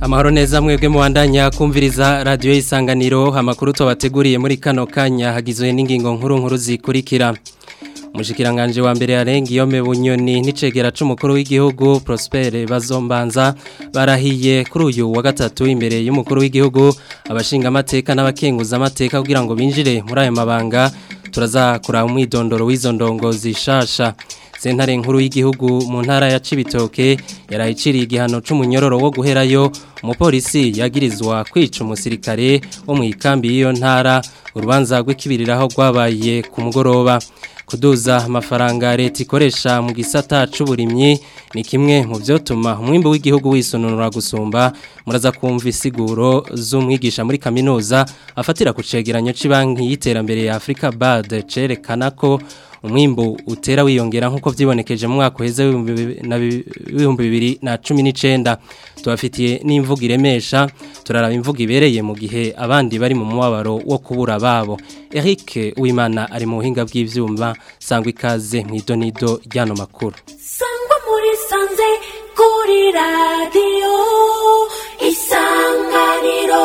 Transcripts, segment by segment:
amahoro neza mwebwe mubandanya kumviriza radiyo y'isanganiro amakuru tubateguriye muri kano kanya hagizwe n'ingingo nkuru nkuru zikurikira umushyikiranganje wa mbere yarenga iyo n'icegera cy'umukuru w'igihugu Prospere bazombanza barahiye kuri uyu wa gatatu imbere y'umukuru w'igihugu abashingamateka amateka amateka kugira ngo binjire muri aya mabanga turazakora umwidondoro w'izo ndongo zishasha sentare nkuru y'igihugu mu ntara ya Cibitoke yarayiciriye igihano cy'umunyororo wo guherayo umupolisi yagirizwa kwica umusirikare wo mu ikambi iyo ntara urubanza rw'ikibiriraho rwabaye ku mugoroba kuduza amafaranga leta ikoresha mu gisata cy'uburimyi ni kimwe mu byotuma umwimbi w'igihugu wisununura gusumba muraza kumva isiguro z'umwigisha muri kaminuza afatira ku cegeranyo cy'ibanki y'iterambere ya Africa BAD cerekana ko umwimbu utera wiyongera nk'uko byibonekeje mu mwaka heze w'ibihumbi bibiri na cumi n’icenda tubafitiye n'imvugo iremesha turaraba imvugo ibereye mu gihe abandi bari mu mubabaro wo kubura babo Eric Uwimana ari mu buhinga bw'ibyuma sangwa ikaze mu idonido ry'ano makuru sangwa muri sanze kuri radiyo isanganiro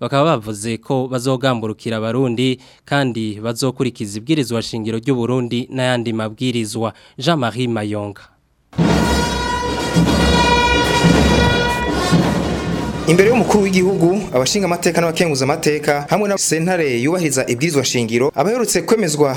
bakaba bavuze ko bazogamburukira abarundi kandi bazokurikiza ibwirizwa shingiro ry'u Burundi n'ayandi mabwirizwa Jean Marie Mayong. imbere y'umukuru w'igihugu abashinga amateka n'abakenguza amateka hamwe na sentare yubahiriza ibwirizwa shingiro abaherutse kwemezwa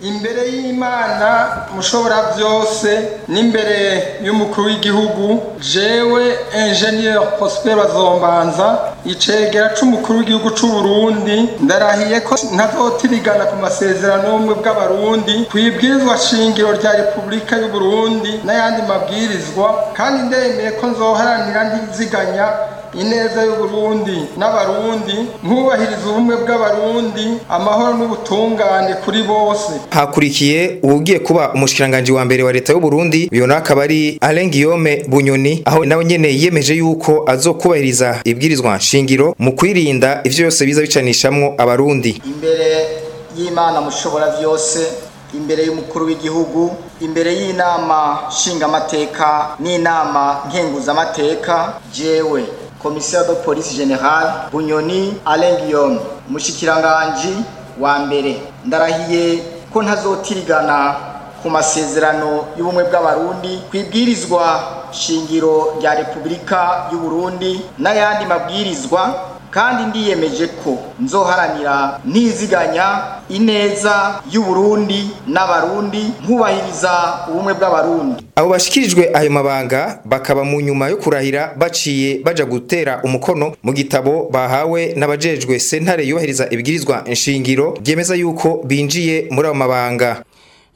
imbere y'Imana mushobora byose n'imbere y'umukuru w'igihugu jewe ingenieur Prosper Bazombanza icegera c'umukuru w'igihugu c'u Burundi ndarahiye ko ntazotirigana ku masezerano y'ubumwe bw'abarundi kwibwirizwa shingiro rya Repubulika y'u Burundi n'ayandi mabwirizwa kandi ndemeye ko nzoharanira ntiziganya ineza y'uburundi n'abarundi mwubahiriza ubumwe bw'abarundi amahoro n'ubutungane kuri bose hakurikiye uwugiye kuba umushikiranganji wa mbere wa leta y'uburundi uyo nawe akaba ari Alain Bunyoni aho nawe nyene yiyemeje yuko azokubahiriza ibwirizwa nshingiro mu kwirinda ibyo byose biza bicanishamo abarundi imbere y'imana mushobora byose imbere y'umukuru w'igihugu imbere y'inama nshingamateka n'inama nkenguzamateka jewe komisiyo de polisi generale bunyoni arengiyoni umushyikirangajwi wa mbere ndarahiye ko ntazotirigana ku masezerano y'ubumwe bw'abarundi ku ibwirizwa shingiro rya repubulika y'uburundi n'ayandi mabwirizwa kandi ndiyemeje ko nzoharanira niziganya ineza y'uburundi n'abarundi nkubahiriza ubumwe bw'abarundi abo bashyikirijwe ayo mabanga bakaba mu nyuma yo kurahira baciye bajya gutera umukono mu gitabo bahawe n'abajejwe sentare yubahiriza ibwirizwa inshingiro byemeza yuko binjiye muri ayo mabanga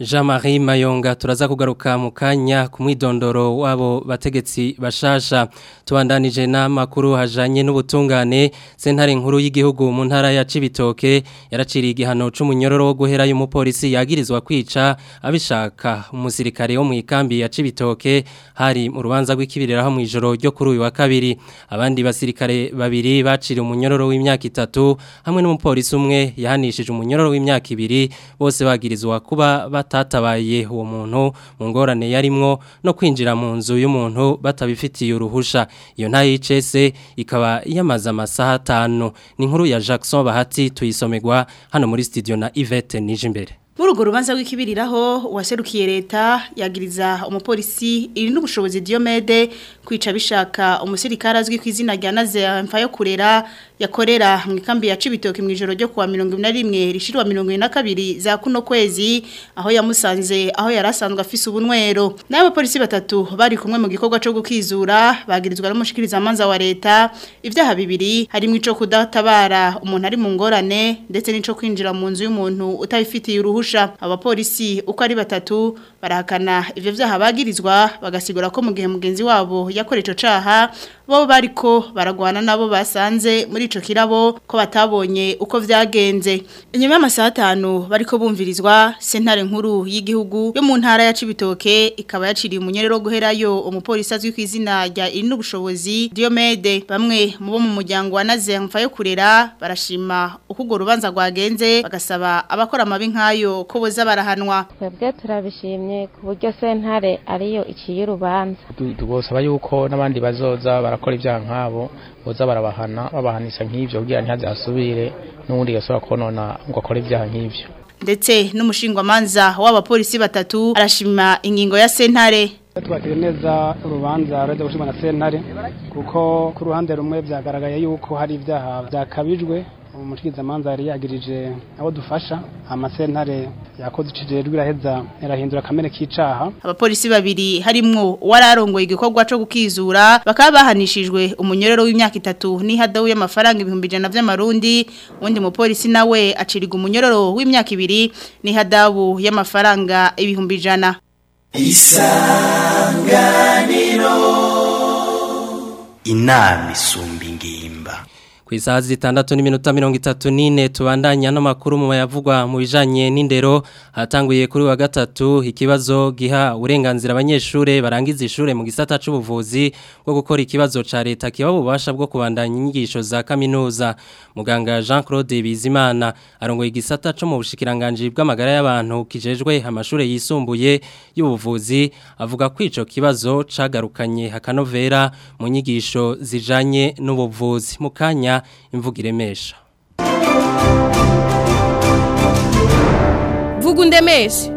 Jean-Marie Mayonga turaza kugaruka mu kanya ku mwidondoro w'abo bategetsi bashasha tubandanije n'amakuru hajanye n'ubutungane sentare nkuru y'igihugu mu ntara ya Cibitoke yaraciriye igihano c'umunyororo wo guhera y'umupolisi yagirizwa kwica abishaka umusirikare wo mu ikambi ya Cibitoke hari mu rubanza rw'ikibiriraho mu ijoro ryo kuri uyu wa kabiri abandi basirikare babiri baciriye umunyororo w'imyaka itatu hamwe n'umupolisi umwe yahanishije umunyororo w'imyaka ibiri bose bagirizwa kuba hatatabaye uwo muntu mu ngorane yarimwo no kwinjira mu nzu y'umuntu batabifitiye uruhusha iyo nta y'icese ikaba yamaza amasaha atanu ni inkuru ya Jackson Bahati tuyisomegwa hano muri studio na Yvette Nijimbere muri urwo rubanza rw'ikibiriraho uwaserukiye leta yagiriza umupolisi iri n'ubushobozi Diomede kwica bishaka umusirikare azwi ku izina rya Nazaire yo kurera yakorera mu ikambi ya Cibitoke mu ijoro ryo kuwa 11 na kabiri za kuno kwezi aho yamusanze aho yarasanzwe afise ubunwero n'abapolisi batatu bari kumwe mu gikorwa cyo gukizura bagirizwa n'umushikiriza manza wa leta ibyaha bibiri harimo ico kudatabara umuntu ari mu ngorane ndetse n'ico kwinjira mu nzu y'umuntu utabifitiye uruhu arusha abapolisi uko ari batatu barahakana ivyo vyaha bagirizwa bagasigura ko mu gihe mugenzi wabo yakoreje ico caha bo bariko baragwana nabo basanze muri ico kirabo ko batabonye uko vyagenze inyuma y'amasaha atanu bariko bumvirizwa sentare nkuru y'igihugu yo mu ntara ya Cibitoke ikaba yaciriye umunyerero guherayo umupolisi azwi ku izina rya Irinubushobozi Diomede bamwe mu bo mu muryango wa Nazemfa yo kurera barashima uko ugo rubanza rwagenze bagasaba abakora amabi nkayo ko boza barahanwa twebwe turabishimye ku buryo sentare ariyo iciye urubanza tugosaba yuko n'abandi bazoza bara barakora ibyaha nk'abo boza barabahana babahanisha nk'ibyo kugira ntihazasubire n'ubundi gasaba konona ngo akore ibyaha nk'ibyo ndetse n'umushingwamanza w'abapolisi batatu arashima ingingo ya sentare twakiriye neza urubanza rurajya gushingwa na sentare kuko ku ruhande rumwe byagaragaye yuko hari ibyaha byakabijwe umushikirizamanza yari yagirije abo dufasha amasentare yakoze icijejwe iraheza irahindura kamere kicaha abapolisi babiri harimo wararongoye igikorwa cyo gukizura bakaba bahanishijwe umunyorero w'imyaka itatu n'ihadawu y'amafaranga ibihumbi ijana by'amarundi undi mupolisi nawe aciriga umunyororo w'imyaka ibiri n'ihadawu y'amafaranga ibihumbi ijana isanganiro inama isumba ingimba ku isaha zitandatu n'iminota mirongo itatu n'ine tubandanya n'amakuru mu bayavugwa mu bijyanye n'indero hatanguye kuri wa gatatu ikibazo giha uburenganzira abanyeshuri barangiza ishuri mu gisata cy'ubuvuzi bwo gukora ikibazo cya leta kiba ububasha bwo kubandanya inyigisho za kaminuza muganga jean claude bizimana arongoye igisata cyo mu bushikiranganji bw'amagara y'abantu kijejwe amashuri yisumbuye y'ubuvuzi avuga ko icyo kibazo cyagarukanye hakanovera mu nyigisho zijanye n'ubuvuzi mu kanya Tanzania imvugo vou vuga undemeshe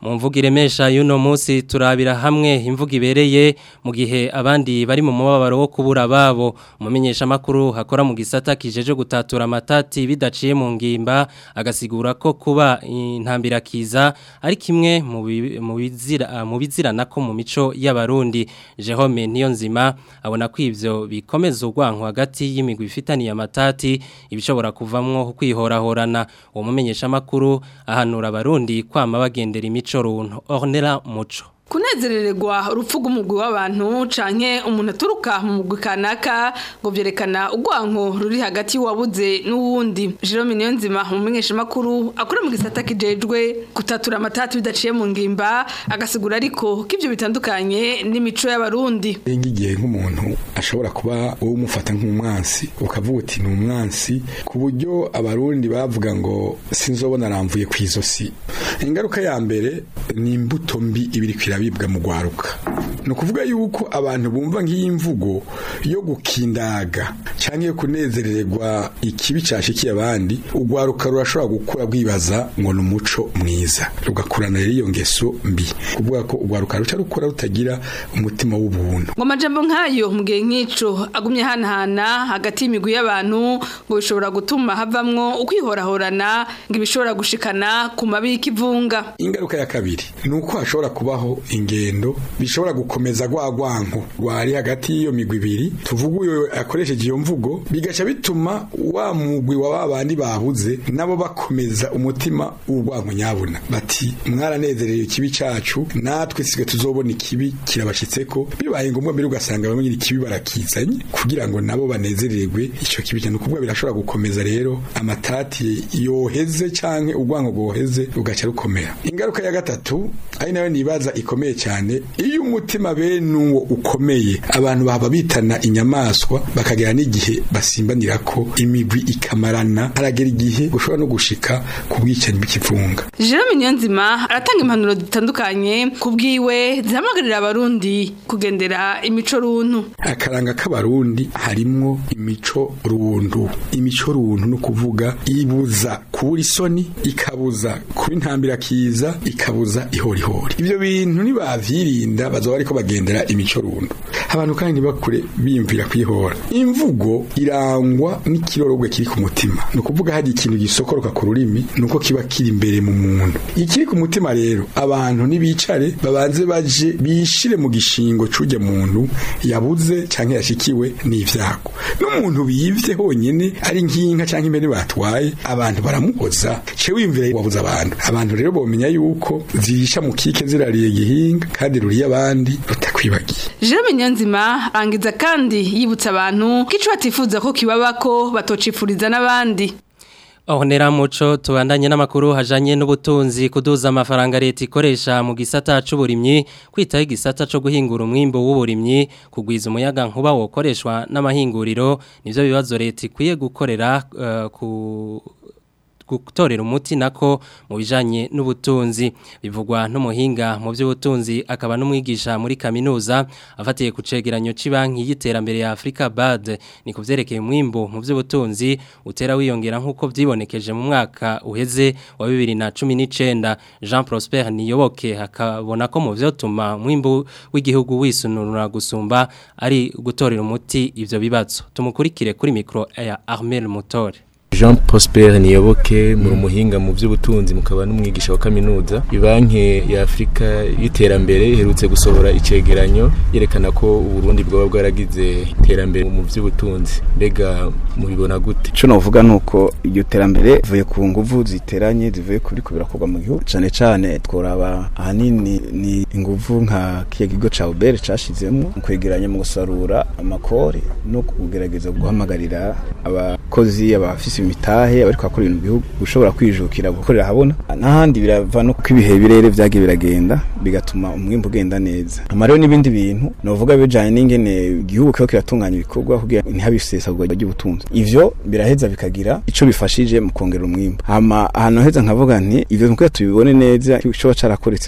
mu mvugo iremesha y'uno munsi turabira hamwe imvugo ibereye mu gihe abandi bari mu mubabaro wo kubura babo umumenyeshamakuru hakora mu gisata kijeje gutatura amatati bidaciye mu ngimba agasigura ko kuba intambirakiza ari kimwe mu bizirana ko mu mico y'abarundi jehome niyo nzima abona ko ibyo bikomeza urwanko hagati y'imigwi ifitaniye amatati ibishobora kuvamwo kwihorahorana uwo mumenyeshamakuru ahanura abarundi kwama bagendera imico Choron, Ornella Mocho. kunezerererwa urupfu rw'umugwi w'abantu canke umuntu aturuka mu mugwi kanaka ngo byerekana urwanko ruri hagati y'uwabuze n'uwundi jerome niyo umumenyeshamakuru akora mu gisata kijejwe gutatura amatatu bidaciye mu ngimba agasigura ariko ko ibyo bitandukanye n'imico y'abarundi igihe nk'umuntu ashobora kuba wowe umufata nk'umwansi ukavuga uti ni umwansi ku buryo abarundi bavuga ngo sinzobona aramvuye ku izosi ingaruka ya mbere ni imbuto mbi ibiri kwira abibwa mu gwaruka ni ukuvuga yuko abantu bumva nk'iyi yo gukindaga cyangwa yo kunezererwa ikibi cyashikiye abandi ugwaruka rurashobora gukura bwibaza ngo ni umuco mwiza rugakurana rero iyo ngeso mbi kuvuga ko ugwaruka ruca rukora rutagira umutima w'ubuntu ngo amajambo nk'ayo mu gihe nk'ico agumye hanahana hagati y'imigwi y'abantu ngo bishobora gutuma havamwo ukwihorahorana ngo ibishobora gushikana ku mabi y'ikivunga ingaruka ya kabiri ni uko hashobora kubaho ingendo bishobora gukomeza gwa gwanko rwari hagati y'iyo migwi ibiri tuvuga uyo akoresheje iyo mvugo bigaca bituma wa mugwi wa babandi babuze nabo bakomeza umutima w'urwanko nyabuna bati mwaranezerewe kibi cacu natwe siga tuzobona ikibi kirabashitseko bibaye ngombwa mbere ugasanga bamwe ikibi barakizanye kugira ngo nabo banezererwe icyo kibi cyane kubwa birashobora gukomeza rero amatati yoheze canke urwanko goheze rugaca rukomera ingaruka ya gatatu ari nayo nibaza iko bikomeye cyane iyo umutima bene uwo ukomeye abantu baba bitana inyamaswa bakagera n'igihe basimbanira ko imigwi ikamarana haragera igihe ushobora no gushika ku bwicanyi bw'ikivunga Jerome Nyonzima aratanga impanuro zitandukanye ku bwiwe zihamagarira abarundi kugendera imico runtu akaranga k'abarundi harimwo imico runtu imico runtu no kuvuga ibuza kubura isoni ikabuza kuba intambira kiza ikabuza ihorihori ibyo bintu abantu nibavyirinda bazoba ariko bagendera imico abantu kandi bakure biyumvira kwihora imvugo irangwa n'ikirorogwe kiri ku mutima ni ukuvuga hari ikintu gisokoroka ku rurimi nuko kiba kiri imbere mu muntu ikiri ku mutima rero abantu nibicare babanze baje bishire mu gishingo c'urya muntu yabuze canke yashikiwe n'ivyago n'umuntu biyivye honyene ari nk'inka canke impene batwaye abantu baramuhoza ce wiyumvira wabuze abantu abantu rero bomenya yuko zirisha mu kike zirariye igihe ruyihinga kandi ruriye abandi rutakwibagiye Jean Nyanzima angiza kandi yibutsa abantu kicu batifuza ko kibaba ko batocifuriza n'abandi aho muco tubandanye n'amakuru hajanye n'ubutunzi kuduza amafaranga leta ikoresha mu gisata cy'uburimyi kwitaho igisata cyo guhingura umwimbo w'uburimyi kugwiza umuyaga nkuba wokoreshwa n'amahinguriro nibyo bibazo leta ikwiye gukorera eh, ku gutorera umuti nako mu bijanye n'ubutunzi bivugwa n'umuhinga mu by'ubutunzi akaba n'umwigisha muri kaminuza afatiye kucegeranyo cegeranyo cy'ibanki y'iterambere ya Africa BAD ni kuvyerekeye umwimbo mu by'ubutunzi utera wiyongera nkuko byibonekeje mu mwaka uheze wa 2019 Jean Prosper Niyoboke akabona ko mu vyotuma mwimbo w'igihugu wisunura gusumba ari gutorera umuti ibyo bibazo tumukurikire kuri micro ya Armel Motore Jean Prosper Niyoboke muri umuhinga mu by'ubutunzi mukaba n'umwigisha wa kaminuza banki ya Afurika y'iterambere iherutse gusohora icyegeranyo yerekana ko Burundi bwaba bwaragize iterambere mu by'ubutunzi mbega mubibona gute ico novuga nuko iryo terambere vuye ku nguvu ziteranye zivuye kuri kubirakorwa mu gihugu cane cane tworaba ahanini ni inguvu nka kiyagigo ca Ubere cashizemo mu kwegeranya mu gusarura amakori no kugerageza guhamagarira abakozi abafisi imitahe ariko kwakora ibintu bihugu ushobora kwijukira gukorera habona n'ahandi birava no kuko ibihe birere byagiye biragenda bigatuma umwimbu ugenda neza amarero n'ibindi bintu novuga bijanye n'ingene igihugu kiba kiratunganya ibikorwa kugira ntihabisesagurwa bajye ubutunzi ivyo biraheza bikagira icyo bifashije mu kongera umwimba hama ahantu heza nkavuga nti ivyo nuko tubibone neza icoba carakoretse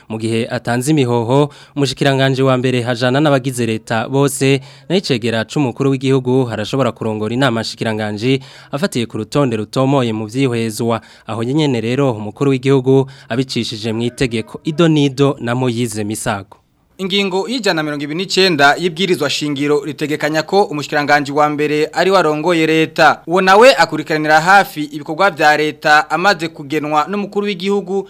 mu gihe atanze imihoho mushikiranganje wa mbere hajana n'abagize leta bose n'icegera c'umukuru w'igihugu harashobora kurongora inama shikiranganje afatiye ku rutonde ye mu vyihwezwa aho nyene rero umukuru w'igihugu abicishije mu itegeko idonido na moyize Misako ingingo y'ijana na y'ibwirizwa shingiro ritegekanya ko umushikiranganji wa mbere ari warongoye leta uwo nawe akurikiranira hafi ibikorwa bya leta amaze kugenwa n'umukuru w'igihugu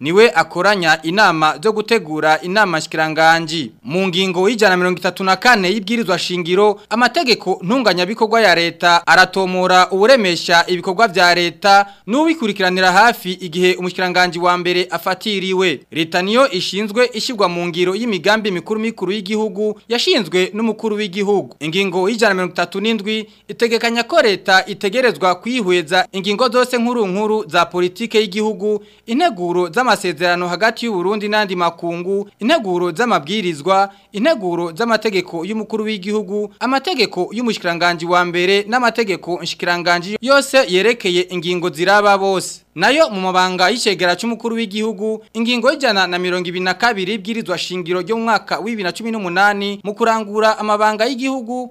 niwe akoranya inama zo gutegura inama shikiranganji mu ngingo y'ijana mirongo itatu na kane y'ibwirizwa shingiro amategeko ntunganyabikorwa ya leta aratomora uburemesha ibikorwa bya leta n'ubikurikiranira hafi igihe umushikiranganji wa mbere afatiriwe leta niyo ishinzwe ishyirwa mu ngiro y'imigambi mikuru mikuru y'igihugu yashinzwe n'umukuru w'igihugu ingingo ijana mirongo itatu n'indwi itegekanya ko leta itegerezwa kwihweza ingingo zose nkuru nkuru za politike y'igihugu integuro z'ama amasezerano hagati y'uburundi n'andi makungu integuro z'amabwirizwa integuro z'amategeko y'umukuru w'igihugu amategeko y'umushikiranganji wa mbere n'amategeko nshikiranganji yose yerekeye ingingo ziraba bose nayo mu mabanga y'icegera cy'umukuru w'igihugu ingingo y'ijana na mirongo ibiri na kabiri bwirizwa shingiro ryo mu mwaka wa bibiri na cumi n'umunani mu kurangura amabanga y'igihugu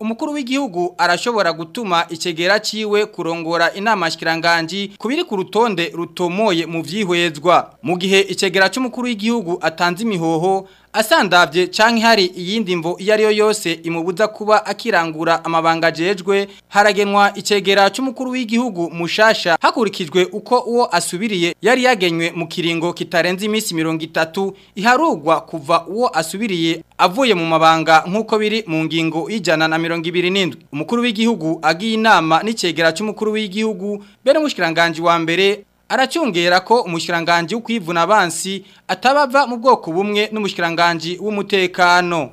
umukuru w'igihugu arashobora gutuma ikegera ciwe kurongora inama shikiranganji kubiri ku rutonde rutomoye mu vyihwezwa mu gihe ikegera cy'umukuru w'igihugu atanze imihoho asandavye canke hari iyindi mvo iyo yo yose imubuza kuba akirangura amabanga jejwe haragenwa ikegera cy'umukuru w'igihugu mushasha hakurikijwe uko uwo asubiriye yari yagenywe mu kiringo kitarenze iminsi mirongo itatu iharugwa kuva kuva uwo asubiriye avuye mu mabanga nk'uko biri mu ngingo ijana na mirongo ibiri n'indwi umukuru w'igihugu agiye inama n'icyegera cy'umukuru w'igihugu bene umushikiranganji wa mbere aracyongera ko umushikiranganji w'ukwivuna abansi atabava mu bwoko bumwe n'umushikiranganji w'umutekano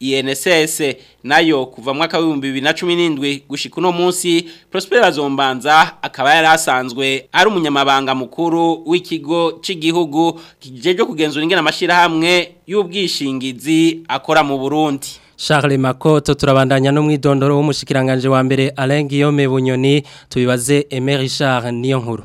INSS nayo kuva mwaka w'ibihumbi bibiri na cumi n'indwi gushyika uno munsi Prosper Bazombanza akaba yari asanzwe ari umunyamabanga mukuru w'ikigo cy'igihugu kijejwe kugenzura ingena amashyirahamwe y'ubwishingizi akora mu Burundi Charles Makoto turabandanya no mwidondoro w'umushikiranganje wa mbere Alain Guillaume Bunyoni tubibaze Emery Richard niyo nkuru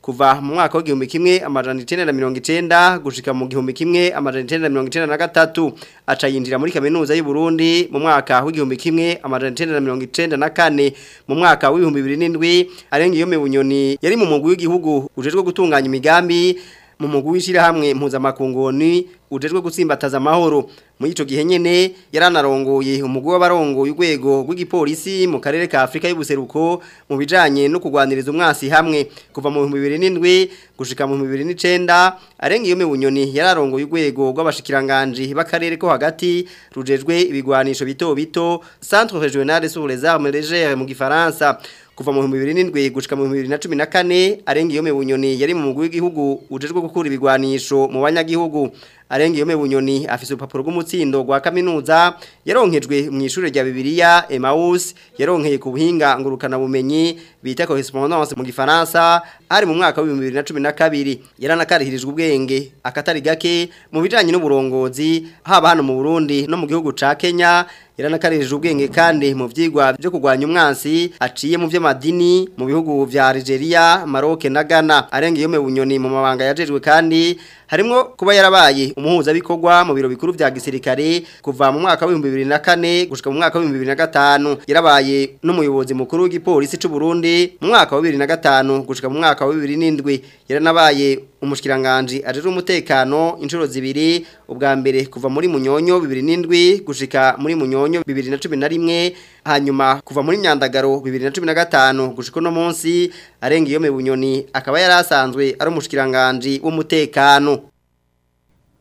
kuva mu mwaka w'igihumbi kimwe amajana 1990 gushika mu gihumbi kimwe na 1990 icyenda na gatatu aca yinjira muri kaminuza y'u Burundi mu mwaka w'igihumbi kimwe amajana icyenda na mirongo icyenda na kane mu mwaka w'ibihumbi bibiri n'indwi arengeye mu bunyoni yari mu mugwi w'igihugu ujejwe gutunganya imigambi mu mugu w'ishyirahamwe mpuzamakongoni ujejwe gutsimbataza amahoro muri icyo gihe nyine yaranarongoye umugu w'abarongoye urwego rw'igipolisi mu karere ka afurika y'ubuseruko mu bijanye no kurwaniriza umwasi hamwe kuva mu bihumbi bibiri n'indwi gushyika mu bihumbi bibiri n'icyenda arenga iyo mibunyoni yararongoye urwego rw'abashikiranganji b'akarere ko hagati rujejwe ibigwanisho bito bito centre regional sur armes légères mu gifaransa kuva mu 2007 gushika mu 2014 arenga iyo mebunyoni yari mu mugwi w'igihugu ujejwe gukura ibigwanisho mu banyagihugu arenga iyo mebunyoni afise urupapuro rw'umutsindo rwa kaminuza yaronkejwe mu ishuri rya Bibiliya Emmaus yaronkeye ku buhinga ngurukana bumenyi bita correspondance mu gifaransa ari mu mwaka wa 2012 yaranakarihirijwe ubwenge akatari gake mu bijanye n'uburongozi haba hano mu Burundi no mu gihugu ca Kenya yaranakarihirijwe ubwenge kandi mu vyigwa byo kugwanya umwansi aciye mu vy'amadini mu bihugu bya Algeria Maroc na Ghana arengeye mu bunyoni mu mabanga yajejwe kandi harimo kuba yarabaye umuhuza bikorwa mu biro bikuru bya gisirikare kuva mu mwaka wa 2004 gushika mu mwaka wa 2005 yarabaye n'umuyobozi mukuru w'igipolisi c'u Burundi kabiri mu mwaka wa bibiri na gatanu gushika mu mwaka wa bibiri n'indwi yaranabaye umushyiranganji ajejwe umutekano inshuro zibiri ubwa mbere kuva muri munyonyo bibiri n'indwi gushika muri munyonyo bibiri na cumi na rimwe hanyuma kuva muri Nyandagaro, bibiri na cumi na gatanu gushika no munsi arenga iyo mu bunyoni akaba yari asanzwe ari umushyiranganji w'umutekano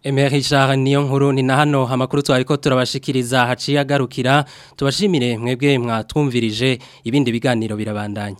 Emery Charles niyo nkuru ni na hano amakuru twari ko turabashikiriza haciye agarukira tubashimire mwebwe mwatwumvirije ibindi biganiro birabandanya